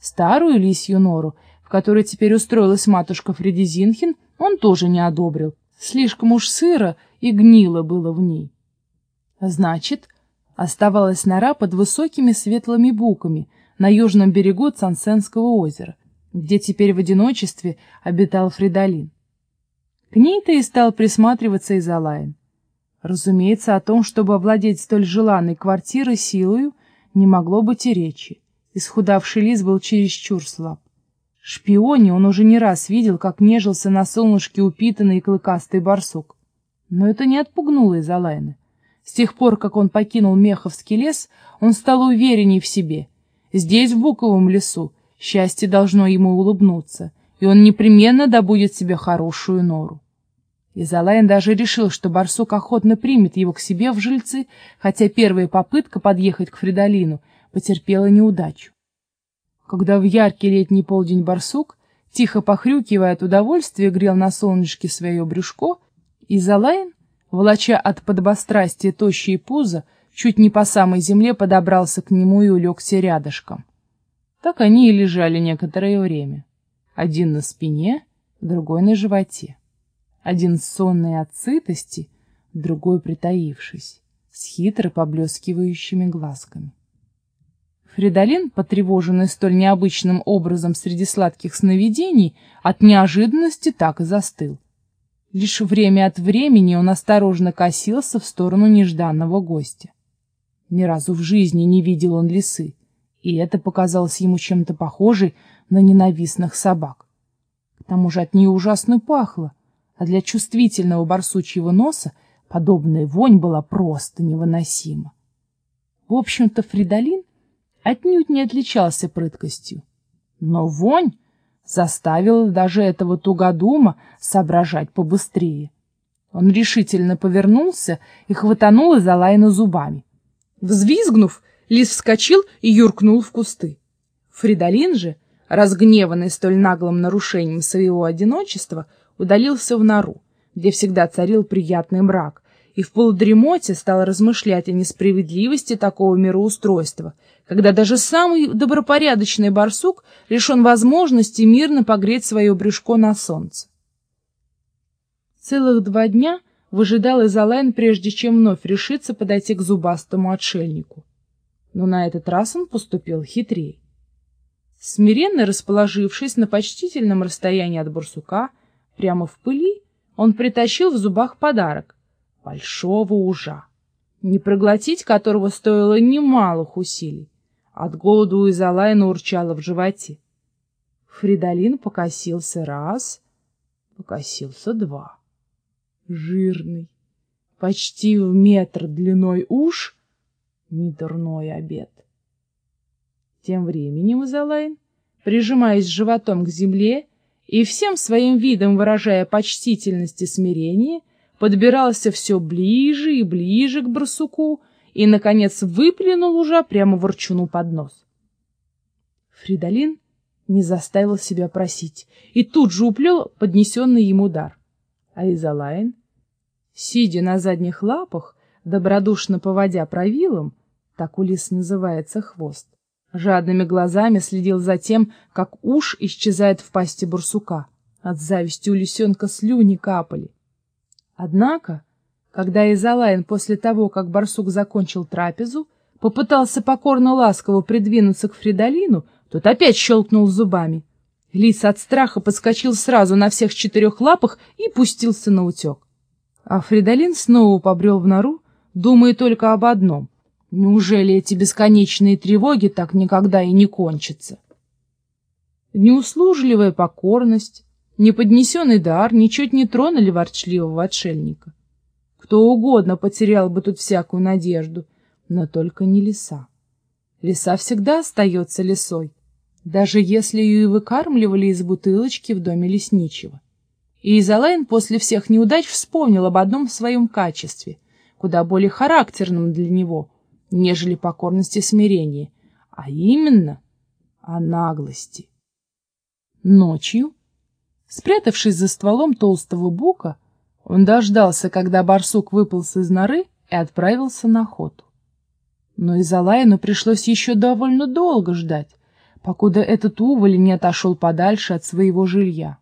Старую лисью нору, в которой теперь устроилась матушка Фредизинхин, он тоже не одобрил. Слишком уж сыро и гнило было в ней. Значит, оставалась нора под высокими светлыми буками на южном берегу Цансенского озера, где теперь в одиночестве обитал Фридолин. К ней-то и стал присматриваться Изолайн. Разумеется, о том, чтобы овладеть столь желанной квартирой силою, не могло быть и речи. Исхудавший лис был чересчур слаб. Шпионе он уже не раз видел, как нежился на солнышке упитанный и клыкастый барсук. Но это не отпугнуло Изолайна. С тех пор, как он покинул Меховский лес, он стал уверенней в себе. Здесь, в Буковом лесу, счастье должно ему улыбнуться, и он непременно добудет себе хорошую нору. Изолайн даже решил, что барсук охотно примет его к себе в жильцы, хотя первая попытка подъехать к Фридолину потерпела неудачу. Когда в яркий летний полдень барсук, тихо похрюкивая от удовольствия, грел на солнышке свое брюшко, Изолайн волоча от подобострастия тощие пузо, чуть не по самой земле подобрался к нему и улегся рядышком. Так они и лежали некоторое время. Один на спине, другой на животе. Один сонный от сытости, другой притаившись, с хитро поблескивающими глазками. Фридолин, потревоженный столь необычным образом среди сладких сновидений, от неожиданности так и застыл. Лишь время от времени он осторожно косился в сторону нежданного гостя. Ни разу в жизни не видел он лисы, и это показалось ему чем-то похожей на ненавистных собак. К тому же от нее ужасно пахло, а для чувствительного барсучьего носа подобная вонь была просто невыносима. В общем-то, Фридолин отнюдь не отличался прыткостью, но вонь заставила даже этого тугодума соображать побыстрее. Он решительно повернулся и хватанул из Алайна зубами. Взвизгнув, лис вскочил и юркнул в кусты. Фридолин же, разгневанный столь наглым нарушением своего одиночества, удалился в нору, где всегда царил приятный мрак, и в полудремоте стал размышлять о несправедливости такого мироустройства, когда даже самый добропорядочный барсук лишен возможности мирно погреть свое брюшко на солнце. Целых два дня выжидал Изолайн, прежде чем вновь решиться подойти к зубастому отшельнику. Но на этот раз он поступил хитрее. Смиренно расположившись на почтительном расстоянии от барсука, прямо в пыли, он притащил в зубах подарок — большого ужа, не проглотить которого стоило немалых усилий. От голода у Изолайна урчало в животе. Фридолин покосился раз, покосился два. Жирный, почти в метр длиной уж, недурной обед. Тем временем Изолайн, прижимаясь животом к земле и всем своим видом выражая почтительность и смирение, подбирался все ближе и ближе к барсуку, и, наконец, выплюнул уже прямо ворчуну под нос. Фридолин не заставил себя просить и тут же уплел поднесенный ему дар. А Изолайн, сидя на задних лапах, добродушно поводя правилом, так у лис называется хвост, жадными глазами следил за тем, как уж исчезает в пасти бурсука. От зависти у лисенка слюни капали. Однако когда Изолайн после того, как барсук закончил трапезу, попытался покорно ласково придвинуться к Фридолину, тот опять щелкнул зубами. Лис от страха подскочил сразу на всех четырех лапах и пустился на утек. А Фридолин снова побрел в нору, думая только об одном. Неужели эти бесконечные тревоги так никогда и не кончатся? Неуслужливая покорность, неподнесенный дар ничуть не тронули ворчливого отшельника. Кто угодно потерял бы тут всякую надежду, но только не лиса. Лиса всегда остается лисой, даже если ее и выкармливали из бутылочки в доме лесничего. И Изолайн после всех неудач вспомнил об одном своем качестве, куда более характерном для него, нежели покорность и смирение, а именно о наглости. Ночью, спрятавшись за стволом толстого бука, он дождался, когда барсук выполз из норы и отправился на охоту. Но Изолайну пришлось еще довольно долго ждать, покуда этот уволень не отошел подальше от своего жилья.